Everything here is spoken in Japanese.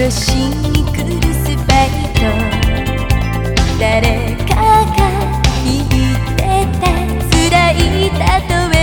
殺しに来るスパイと誰かが言ってた辛い例え。